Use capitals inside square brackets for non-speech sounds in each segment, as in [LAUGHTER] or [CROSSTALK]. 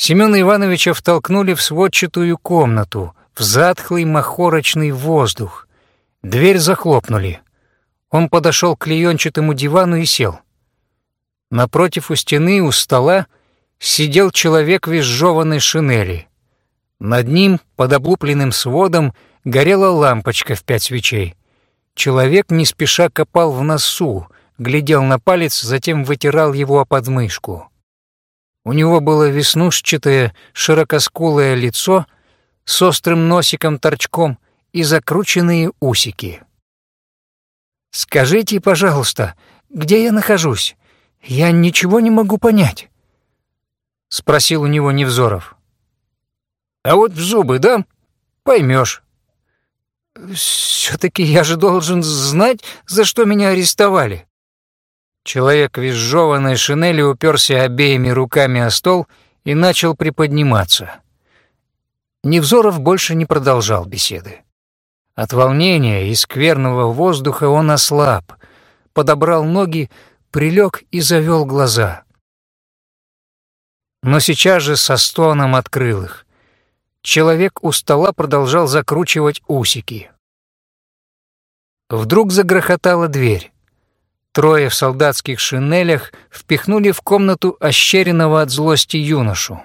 Семена Ивановича втолкнули в сводчатую комнату, в затхлый махорочный воздух. Дверь захлопнули. Он подошел к клеенчатому дивану и сел. Напротив у стены, у стола, сидел человек в изжеванной шинели. Над ним, под облупленным сводом, горела лампочка в пять свечей. Человек не спеша копал в носу, глядел на палец, затем вытирал его о подмышку. У него было веснушчатое, широкоскулое лицо с острым носиком-торчком и закрученные усики. «Скажите, пожалуйста, где я нахожусь? Я ничего не могу понять», — спросил у него Невзоров. «А вот в зубы дам, поймешь. Все-таки я же должен знать, за что меня арестовали». Человек в изжеванной шинели уперся обеими руками о стол и начал приподниматься. Невзоров больше не продолжал беседы. От волнения и скверного воздуха он ослаб, подобрал ноги, прилег и завел глаза. Но сейчас же со стоном открыл их. Человек у стола продолжал закручивать усики. Вдруг загрохотала дверь. Трое в солдатских шинелях впихнули в комнату ощеренного от злости юношу.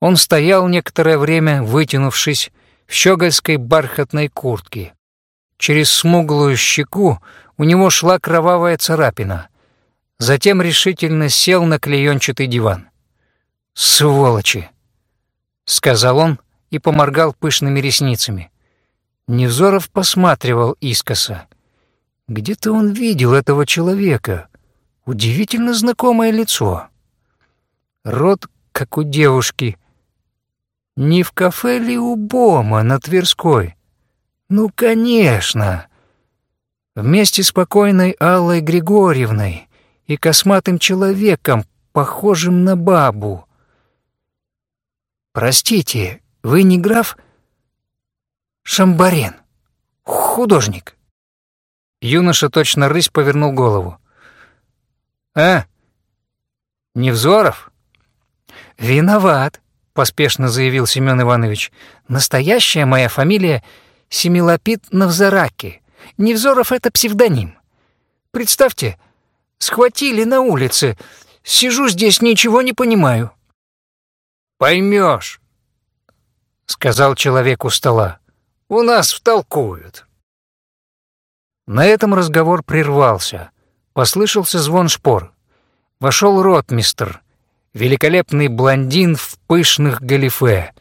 Он стоял некоторое время, вытянувшись, в щегольской бархатной куртке. Через смуглую щеку у него шла кровавая царапина. Затем решительно сел на клеенчатый диван. «Сволочи!» — сказал он и поморгал пышными ресницами. Невзоров посматривал искоса. Где-то он видел этого человека. Удивительно знакомое лицо. Рот, как у девушки. Не в кафе ли у Бома на Тверской? Ну, конечно. Вместе с покойной Аллой Григорьевной и косматым человеком, похожим на бабу. Простите, вы не граф Шамбарен, художник? Юноша точно рысь повернул голову. «А? Невзоров?» «Виноват», — поспешно заявил Семен Иванович. «Настоящая моя фамилия Семилопит Навзараки. Невзоров — это псевдоним. Представьте, схватили на улице. Сижу здесь, ничего не понимаю». «Поймешь», — сказал человек у стола. «У нас втолкуют». На этом разговор прервался. Послышался звон шпор. Вошел ротмистр, великолепный блондин в пышных галифе.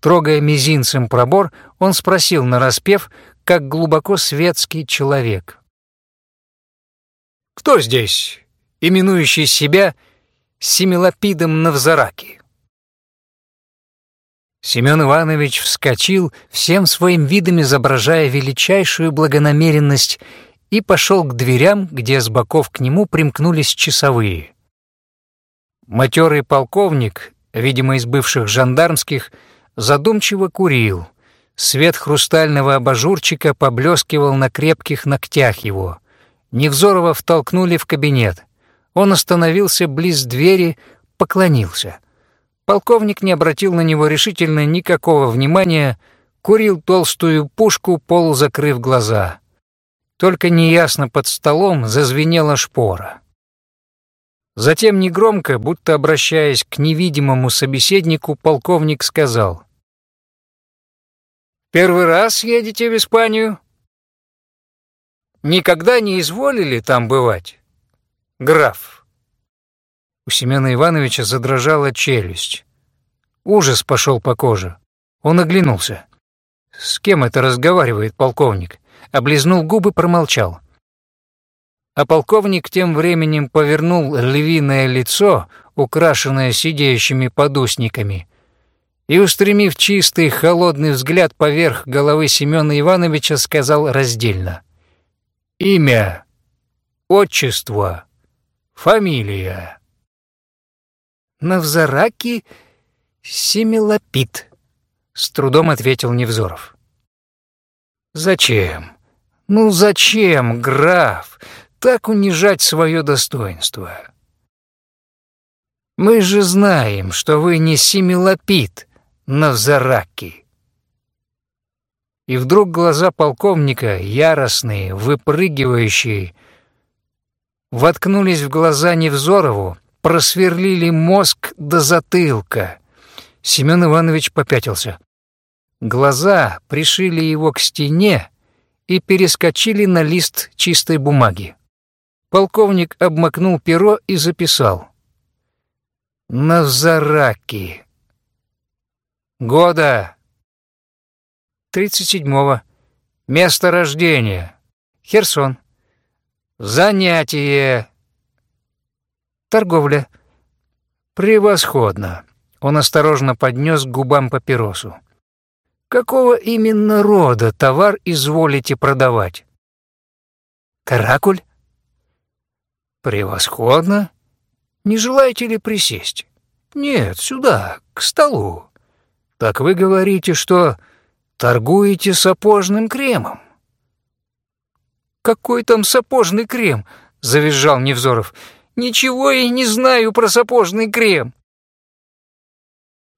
Трогая мизинцем пробор, он спросил нараспев, как глубоко светский человек. «Кто здесь, именующий себя Семилопидом Навзараки?» Семен Иванович вскочил, всем своим видом изображая величайшую благонамеренность, и пошел к дверям, где с боков к нему примкнулись часовые. Матерый полковник, видимо, из бывших жандармских, задумчиво курил. Свет хрустального абажурчика поблескивал на крепких ногтях его. Невзорова втолкнули в кабинет. Он остановился близ двери, поклонился — Полковник не обратил на него решительно никакого внимания, курил толстую пушку, полузакрыв глаза. Только неясно под столом зазвенела шпора. Затем негромко, будто обращаясь к невидимому собеседнику, полковник сказал. «Первый раз едете в Испанию? Никогда не изволили там бывать, граф?» У Семена Ивановича задрожала челюсть. Ужас пошел по коже. Он оглянулся. С кем это разговаривает полковник? Облизнул губы, промолчал. А полковник тем временем повернул львиное лицо, украшенное сидеющими подусниками, и, устремив чистый холодный взгляд поверх головы Семена Ивановича, сказал раздельно. «Имя, отчество, фамилия». Навзараки Семилопит», — с трудом ответил Невзоров. «Зачем? Ну зачем, граф, так унижать свое достоинство?» Мы же знаем, что вы не семилопит, Навзараки. И вдруг глаза полковника, яростные, выпрыгивающие, воткнулись в глаза Невзорову, просверлили мозг до затылка. Семен Иванович попятился. Глаза пришили его к стене и перескочили на лист чистой бумаги. Полковник обмакнул перо и записал. «Навзараки». «Года?» «Тридцать седьмого». «Место рождения?» «Херсон». «Занятие?» Торговля. Превосходно. Он осторожно поднес к губам папиросу. Какого именно рода товар изволите продавать? Каракуль? Превосходно. Не желаете ли присесть? Нет, сюда, к столу. Так вы говорите, что торгуете сапожным кремом? Какой там сапожный крем? Завизжал Невзоров. Ничего я не знаю про сапожный крем.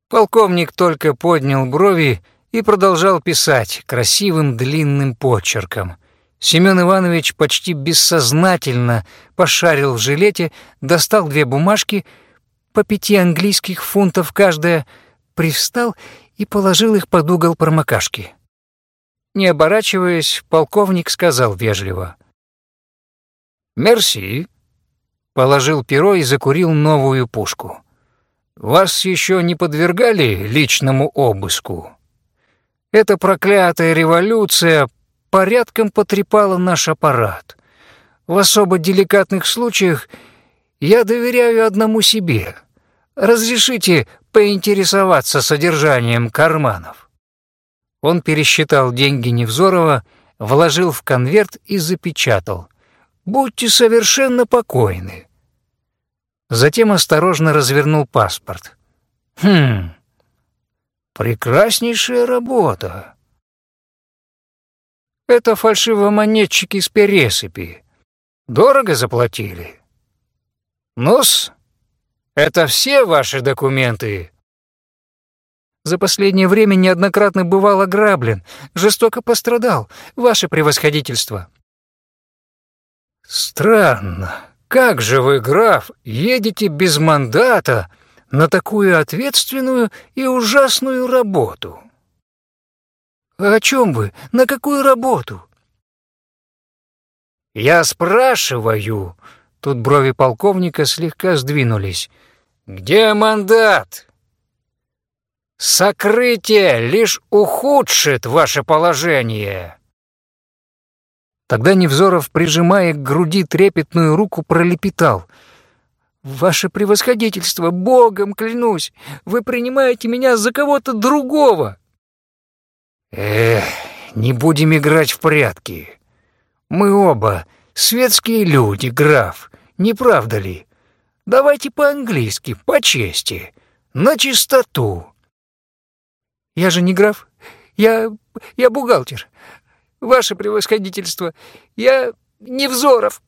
Полковник только поднял брови и продолжал писать красивым длинным почерком. Семен Иванович почти бессознательно пошарил в жилете, достал две бумажки по пяти английских фунтов каждая, привстал и положил их под угол промокашки. Не оборачиваясь, полковник сказал вежливо. «Мерси», положил перо и закурил новую пушку. «Вас еще не подвергали личному обыску? Эта проклятая революция порядком потрепала наш аппарат. В особо деликатных случаях я доверяю одному себе. Разрешите поинтересоваться содержанием карманов». Он пересчитал деньги Невзорова, вложил в конверт и запечатал. «Будьте совершенно покойны. Затем осторожно развернул паспорт. «Хм, прекраснейшая работа. Это фальшивомонетчики с пересыпи. Дорого заплатили. Нос, это все ваши документы?» За последнее время неоднократно бывал ограблен, жестоко пострадал, ваше превосходительство». «Странно», как же вы, граф, едете без мандата на такую ответственную и ужасную работу? О чем вы? На какую работу? Я спрашиваю, тут брови полковника слегка сдвинулись. Где мандат? Сокрытие лишь ухудшит ваше положение. Тогда Невзоров, прижимая к груди трепетную руку, пролепетал. «Ваше превосходительство, Богом клянусь, вы принимаете меня за кого-то другого!» «Эх, не будем играть в прятки. Мы оба светские люди, граф, не правда ли? Давайте по-английски, по чести, на чистоту». «Я же не граф, я... я бухгалтер ваше превосходительство, я Невзоров».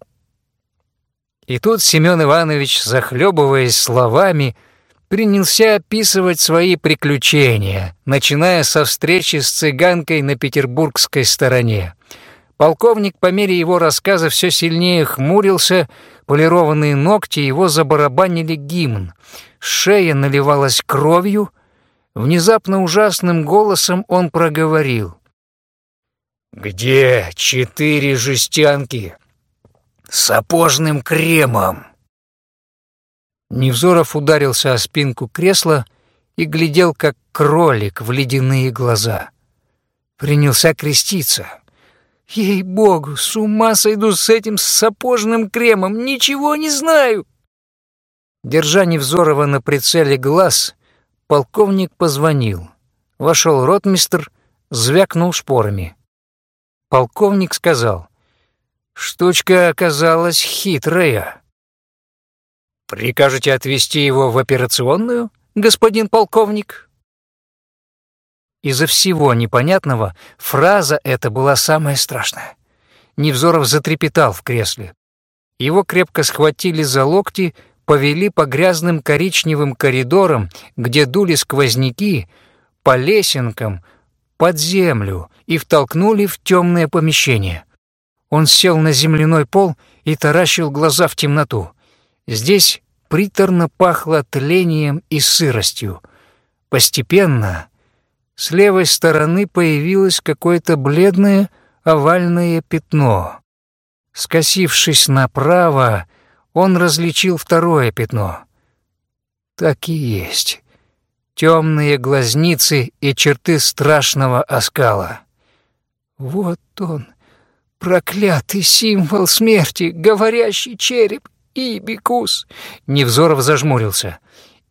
И тут Семен Иванович, захлебываясь словами, принялся описывать свои приключения, начиная со встречи с цыганкой на петербургской стороне. Полковник по мере его рассказа все сильнее хмурился, полированные ногти его забарабанили гимн, шея наливалась кровью, внезапно ужасным голосом он проговорил. «Где четыре жестянки с сапожным кремом?» Невзоров ударился о спинку кресла и глядел, как кролик в ледяные глаза. Принялся креститься. «Ей-богу, с ума сойду с этим сапожным кремом, ничего не знаю!» Держа Невзорова на прицеле глаз, полковник позвонил. Вошел ротмистр, звякнул шпорами. Полковник сказал, «Штучка оказалась хитрая». «Прикажете отвезти его в операционную, господин полковник?» Из-за всего непонятного фраза эта была самая страшная. Невзоров затрепетал в кресле. Его крепко схватили за локти, повели по грязным коричневым коридорам, где дули сквозняки, по лесенкам, под землю и втолкнули в темное помещение. Он сел на земляной пол и таращил глаза в темноту. Здесь приторно пахло тлением и сыростью. Постепенно с левой стороны появилось какое-то бледное овальное пятно. Скосившись направо, он различил второе пятно. Так и есть. Темные глазницы и черты страшного оскала. Вот он, проклятый символ смерти, говорящий череп, Ибикус. Невзоров зажмурился.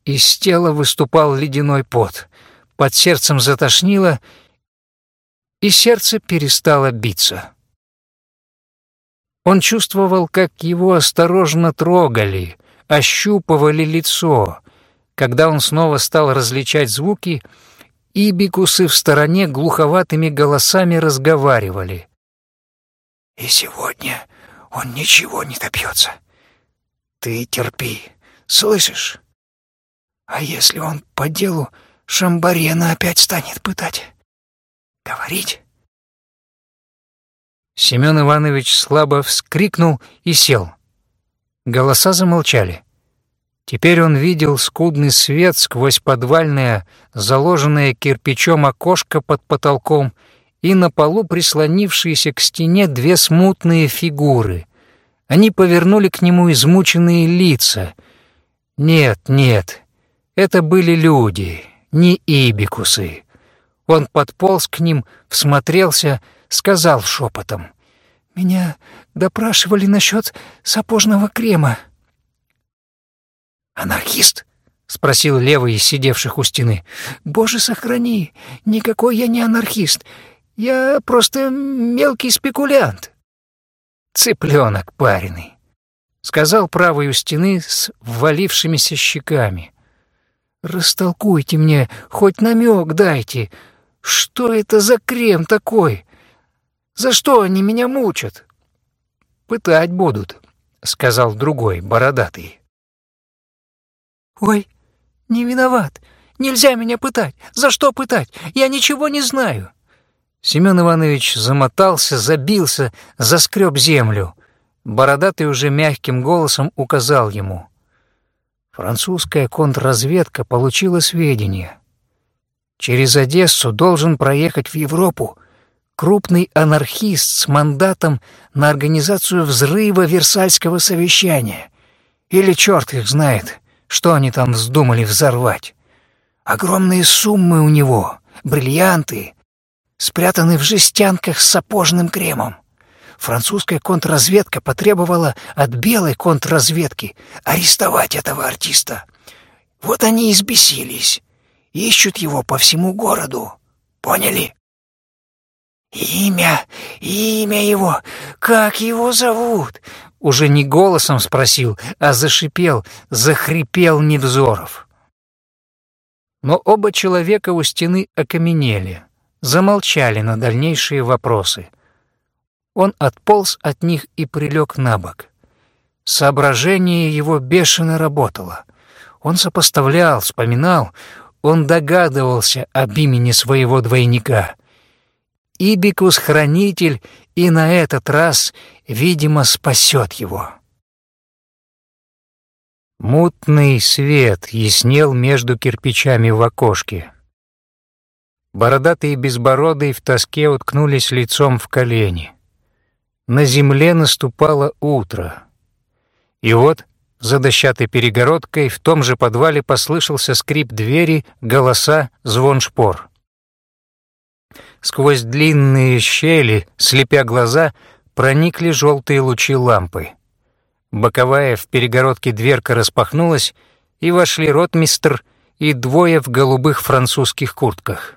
Из тела выступал ледяной пот. Под сердцем затошнило, и сердце перестало биться. Он чувствовал, как его осторожно трогали, ощупывали лицо. Когда он снова стал различать звуки, ибикусы в стороне глуховатыми голосами разговаривали. «И сегодня он ничего не добьется. Ты терпи, слышишь? А если он по делу Шамбарена опять станет пытать? Говорить?» Семен Иванович слабо вскрикнул и сел. Голоса замолчали. Теперь он видел скудный свет сквозь подвальное, заложенное кирпичом окошко под потолком и на полу прислонившиеся к стене две смутные фигуры. Они повернули к нему измученные лица. Нет, нет, это были люди, не ибикусы. Он подполз к ним, всмотрелся, сказал шепотом. «Меня допрашивали насчет сапожного крема». «Анархист?» — спросил левый из сидевших у стены. «Боже, сохрани! Никакой я не анархист. Я просто мелкий спекулянт». «Цыпленок пареный», — сказал правый у стены с ввалившимися щеками. «Растолкуйте мне, хоть намек дайте. Что это за крем такой? За что они меня мучат?» «Пытать будут», — сказал другой, бородатый. «Ой, не виноват. Нельзя меня пытать. За что пытать? Я ничего не знаю». Семен Иванович замотался, забился, заскреб землю. Бородатый уже мягким голосом указал ему. Французская контрразведка получила сведения. Через Одессу должен проехать в Европу крупный анархист с мандатом на организацию взрыва Версальского совещания. Или черт их знает, что они там вздумали взорвать. Огромные суммы у него, бриллианты, спрятаны в жестянках с сапожным кремом. Французская контрразведка потребовала от белой контрразведки арестовать этого артиста. Вот они и взбесились. Ищут его по всему городу. Поняли? «Имя, имя его, как его зовут?» Уже не голосом спросил, а зашипел, захрипел Невзоров. Но оба человека у стены окаменели замолчали на дальнейшие вопросы. Он отполз от них и прилег на бок. Соображение его бешено работало. Он сопоставлял, вспоминал, он догадывался об имени своего двойника. Ибикус-хранитель и на этот раз, видимо, спасет его. Мутный свет яснел между кирпичами в окошке. Бородатые безбородые в тоске уткнулись лицом в колени. На земле наступало утро. И вот за дощатой перегородкой в том же подвале послышался скрип двери, голоса, звон шпор. Сквозь длинные щели, слепя глаза, проникли желтые лучи лампы. Боковая в перегородке дверка распахнулась, и вошли ротмистр и двое в голубых французских куртках.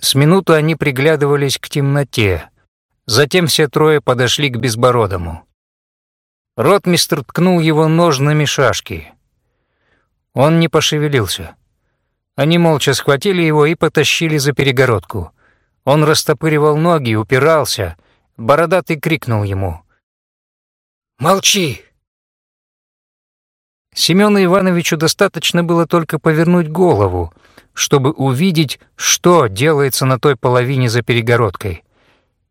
С минуту они приглядывались к темноте. Затем все трое подошли к Безбородому. Ротмистр ткнул его ножнами шашки. Он не пошевелился. Они молча схватили его и потащили за перегородку. Он растопыривал ноги, упирался. Бородатый крикнул ему. «Молчи! Семену Ивановичу достаточно было только повернуть голову, чтобы увидеть, что делается на той половине за перегородкой.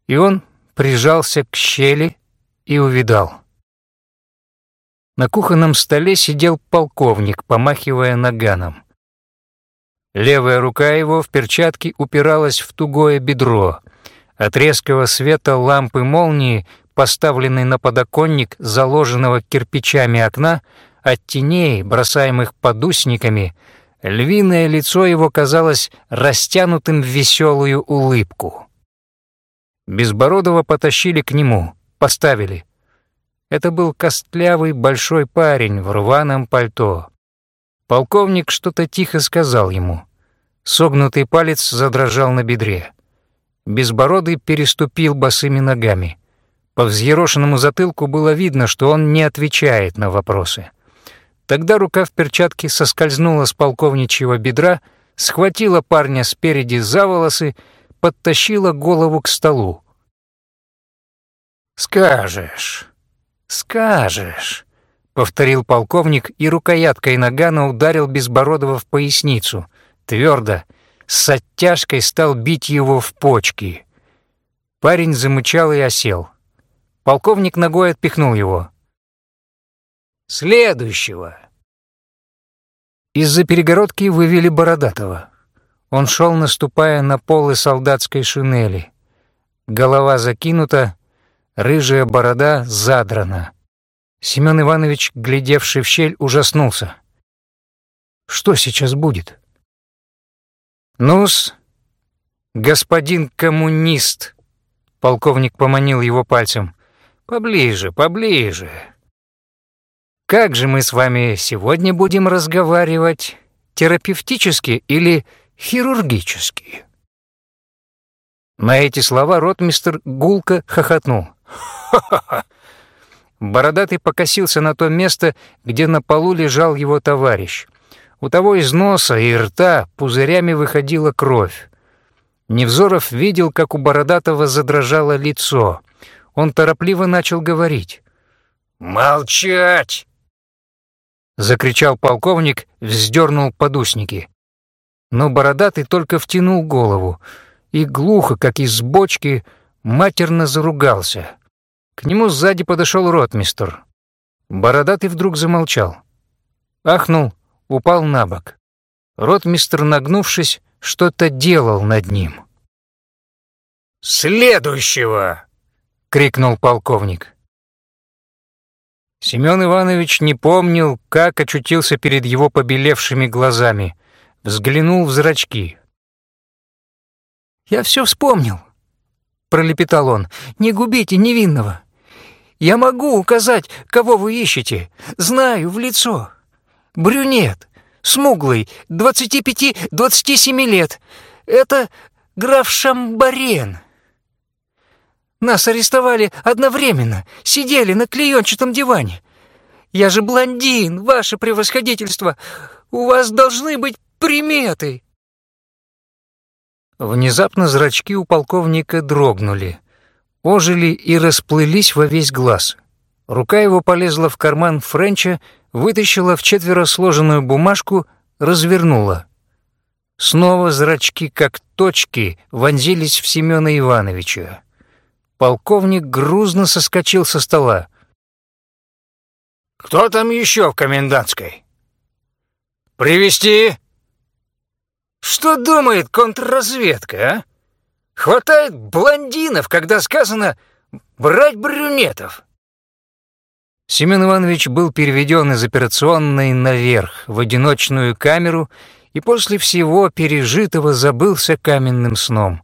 И он прижался к щели и увидал. На кухонном столе сидел полковник, помахивая наганом. Левая рука его в перчатке упиралась в тугое бедро. От резкого света лампы молнии, поставленной на подоконник заложенного кирпичами окна, от теней, бросаемых подусниками, львиное лицо его казалось растянутым в веселую улыбку. Безбородова потащили к нему, поставили. Это был костлявый большой парень в рваном пальто. Полковник что-то тихо сказал ему. Согнутый палец задрожал на бедре. Безбородый переступил босыми ногами. По взъерошенному затылку было видно, что он не отвечает на вопросы. Тогда рука в перчатке соскользнула с полковничьего бедра, схватила парня спереди за волосы, подтащила голову к столу. «Скажешь, скажешь», — повторил полковник и рукояткой нагана ударил Безбородова в поясницу, твердо, с оттяжкой стал бить его в почки. Парень замычал и осел. Полковник ногой отпихнул его. «Следующего!» Из-за перегородки вывели Бородатого. Он шел, наступая на полы солдатской шинели. Голова закинута, рыжая борода задрана. Семен Иванович, глядевший в щель, ужаснулся. Что сейчас будет? «Ну-с, господин коммунист!» Полковник поманил его пальцем. «Поближе, поближе!» Как же мы с вами сегодня будем разговаривать? Терапевтически или хирургически?» На эти слова ротмистр гулко хохотнул. «Ха-ха-ха!» Бородатый покосился на то место, где на полу лежал его товарищ. У того из носа и рта пузырями выходила кровь. Невзоров видел, как у Бородатого задрожало лицо. Он торопливо начал говорить. «Молчать! закричал полковник, вздернул подусники. Но бородатый только втянул голову и глухо, как из бочки, матерно заругался. К нему сзади подошел ротмистр. Бородатый вдруг замолчал. Ахнул, упал на бок. Ротмистр, нагнувшись, что-то делал над ним. «Следующего!» — крикнул полковник. Семен Иванович не помнил, как очутился перед его побелевшими глазами. Взглянул в зрачки. «Я все вспомнил», — пролепетал он. «Не губите невинного. Я могу указать, кого вы ищете. Знаю в лицо. Брюнет, смуглый, 25-27 лет. Это граф Шамбарен». Нас арестовали одновременно, сидели на клеенчатом диване. Я же блондин, ваше превосходительство. У вас должны быть приметы. Внезапно зрачки у полковника дрогнули, ожили и расплылись во весь глаз. Рука его полезла в карман Френча, вытащила в четверо сложенную бумажку, развернула. Снова зрачки, как точки, вонзились в Семена Ивановича. Полковник грузно соскочил со стола. «Кто там еще в комендантской?» «Привести?» «Что думает контрразведка, а? Хватает блондинов, когда сказано «брать брюнетов». Семен Иванович был переведен из операционной наверх, в одиночную камеру, и после всего пережитого забылся каменным сном.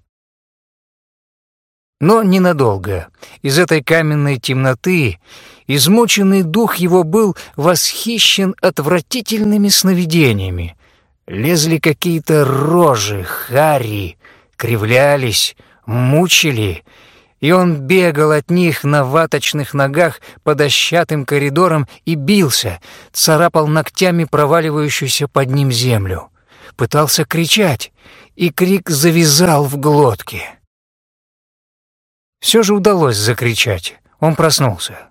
Но ненадолго. Из этой каменной темноты измученный дух его был восхищен отвратительными сновидениями. Лезли какие-то рожи, хари, кривлялись, мучили, и он бегал от них на ваточных ногах по дощатым коридорам и бился, царапал ногтями проваливающуюся под ним землю. Пытался кричать, и крик завязал в глотке. Все же удалось закричать. Он проснулся.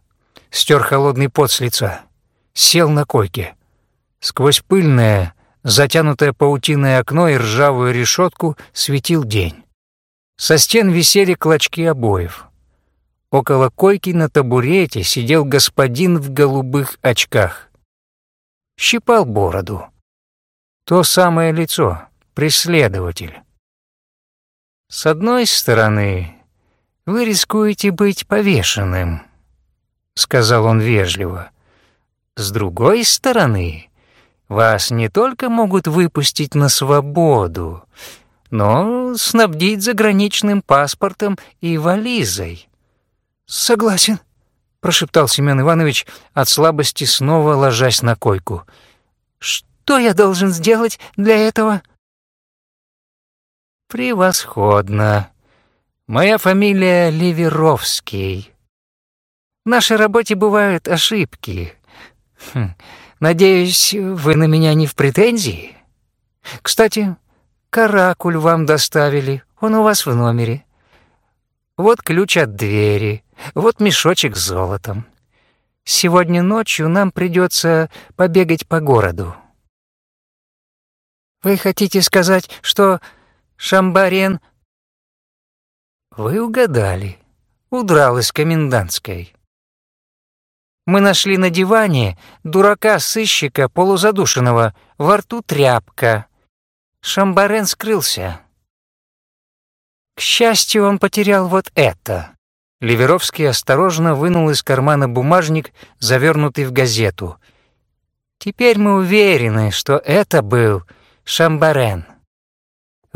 Стер холодный пот с лица. сел на койке. Сквозь пыльное, затянутое паутиной окно и ржавую решетку светил день. Со стен висели клочки обоев. Около койки на табурете сидел господин в голубых очках. Щипал бороду. То самое лицо, преследователь. С одной стороны, вы рискуете быть повешенным, сказал он вежливо. С другой стороны, вас не только могут выпустить на свободу, но снабдить заграничным паспортом и вализой. Согласен, прошептал Семен Иванович от слабости, снова ложась на койку. Что я должен сделать для этого? Превосходно. Моя фамилия Ливеровский. В нашей работе бывают ошибки. Хм. Надеюсь, вы на меня не в претензии? Кстати, каракуль вам доставили. Он у вас в номере. Вот ключ от двери. Вот мешочек с золотом. Сегодня ночью нам придется побегать по городу. Вы хотите сказать, что Шамбарен...» «Вы угадали. Удрал из комендантской. Мы нашли на диване дурака-сыщика полузадушенного, во рту тряпка. Шамбарен скрылся. К счастью, он потерял вот это». Ливеровский осторожно вынул из кармана бумажник, завернутый в газету. «Теперь мы уверены, что это был Шамбарен».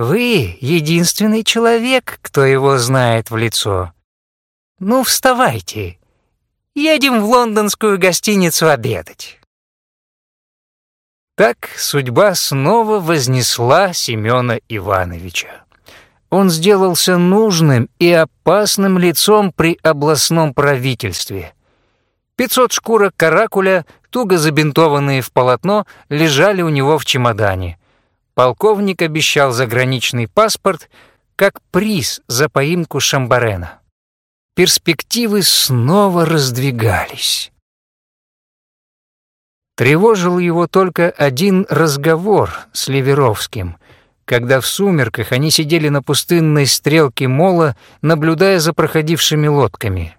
Вы единственный человек, кто его знает в лицо. Ну, вставайте. Едем в лондонскую гостиницу обедать. Так судьба снова вознесла Семена Ивановича. Он сделался нужным и опасным лицом при областном правительстве. Пятьсот шкурок каракуля, туго забинтованные в полотно, лежали у него в чемодане полковник обещал заграничный паспорт как приз за поимку Шамбарена. Перспективы снова раздвигались. Тревожил его только один разговор с Ливеровским, когда в сумерках они сидели на пустынной стрелке мола, наблюдая за проходившими лодками.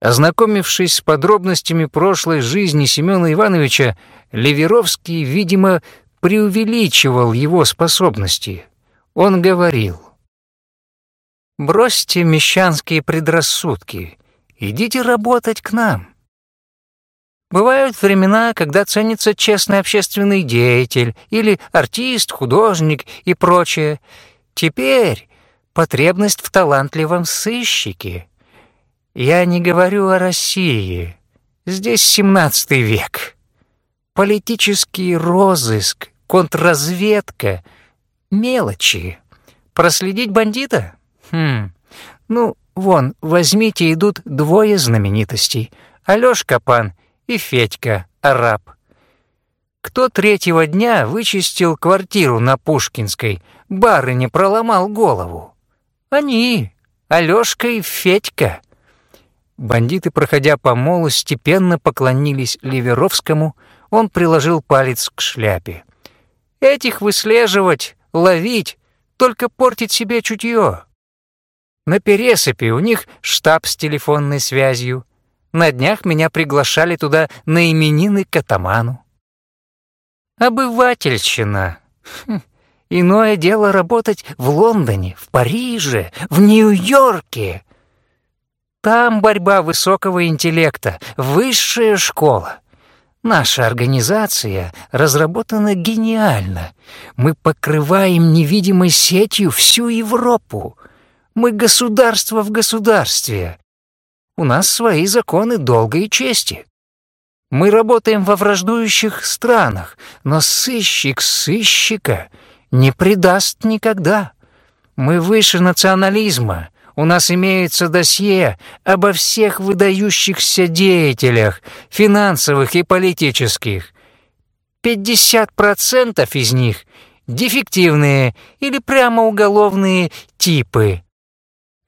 Ознакомившись с подробностями прошлой жизни Семена Ивановича, Ливеровский, видимо, преувеличивал его способности. Он говорил, «Бросьте мещанские предрассудки, идите работать к нам». Бывают времена, когда ценится честный общественный деятель или артист, художник и прочее. Теперь потребность в талантливом сыщике. Я не говорю о России. Здесь семнадцатый век. Политический розыск, контрразведка, мелочи. Проследить бандита? Хм, ну, вон, возьмите, идут двое знаменитостей. Алёшка Пан и Федька, араб. Кто третьего дня вычистил квартиру на Пушкинской, барыне проломал голову? Они, Алёшка и Федька. Бандиты, проходя по молу, степенно поклонились Ливеровскому, он приложил палец к шляпе. Этих выслеживать, ловить, только портить себе чутье. На пересыпи у них штаб с телефонной связью. На днях меня приглашали туда на именины к атаману. Обывательщина. Хм. Иное дело работать в Лондоне, в Париже, в Нью-Йорке. Там борьба высокого интеллекта, высшая школа. Наша организация разработана гениально. Мы покрываем невидимой сетью всю Европу. Мы государство в государстве. У нас свои законы долга и чести. Мы работаем во враждующих странах, но сыщик сыщика не предаст никогда. Мы выше национализма, у нас имеется досье обо всех выдающихся деятелях, финансовых и политических. 50% из них — дефективные или прямо уголовные типы.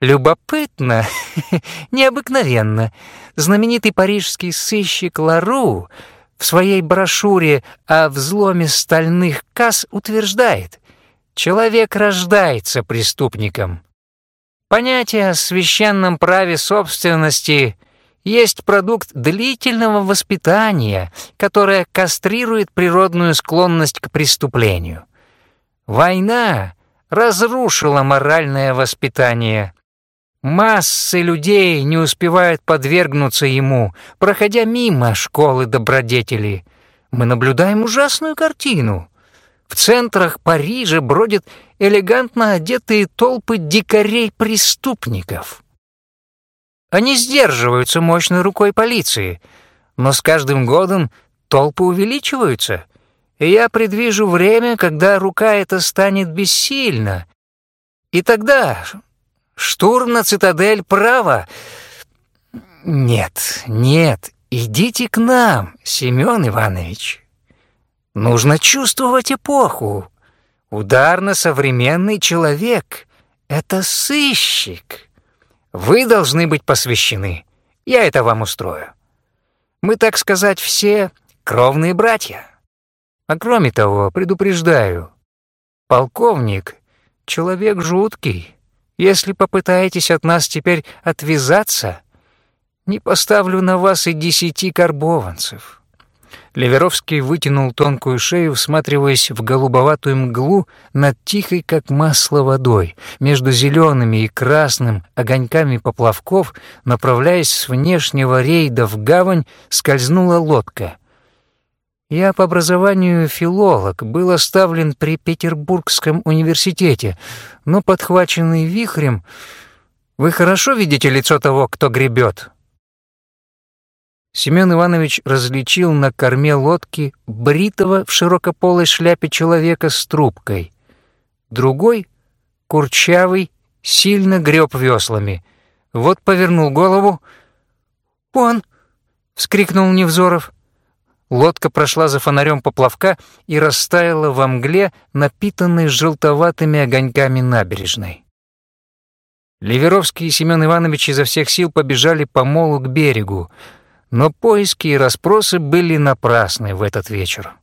Любопытно, [LAUGHS] необыкновенно. Знаменитый парижский сыщик Лару в своей брошюре о взломе стальных касс утверждает, человек рождается преступником. Понятие о священном праве собственности есть продукт длительного воспитания, которое кастрирует природную склонность к преступлению. Война разрушила моральное воспитание. Массы людей не успевают подвергнуться ему, проходя мимо школы добродетели. Мы наблюдаем ужасную картину. В центрах Парижа бродят элегантно одетые толпы дикарей-преступников. Они сдерживаются мощной рукой полиции, но с каждым годом толпы увеличиваются, и я предвижу время, когда рука эта станет бессильна. И тогда штурм на цитадель права... Нет, нет, идите к нам, Семен Иванович. Нужно чувствовать эпоху. Ударно-современный человек — это сыщик. Вы должны быть посвящены. Я это вам устрою. Мы, так сказать, все кровные братья. А кроме того, предупреждаю, полковник — человек жуткий. Если попытаетесь от нас теперь отвязаться, не поставлю на вас и десяти карбованцев». Леверовский вытянул тонкую шею, всматриваясь в голубоватую мглу над тихой, как масло, водой. Между зелеными и красным огоньками поплавков, направляясь с внешнего рейда в гавань, скользнула лодка. Я по образованию филолог, был оставлен при Петербургском университете, но подхваченный вихрем... Вы хорошо видите лицо того, кто гребет? Семен Иванович различил на корме лодки бритого в широкополой шляпе человека с трубкой. Другой, курчавый, сильно греб веслами. Вот повернул голову. «Он!» — вскрикнул Невзоров. Лодка прошла за фонарем поплавка и растаяла во мгле, напитанной желтоватыми огоньками набережной. Ливеровский и Семен Иванович изо всех сил побежали по молу к берегу, но поиски и расспросы были напрасны в этот вечер.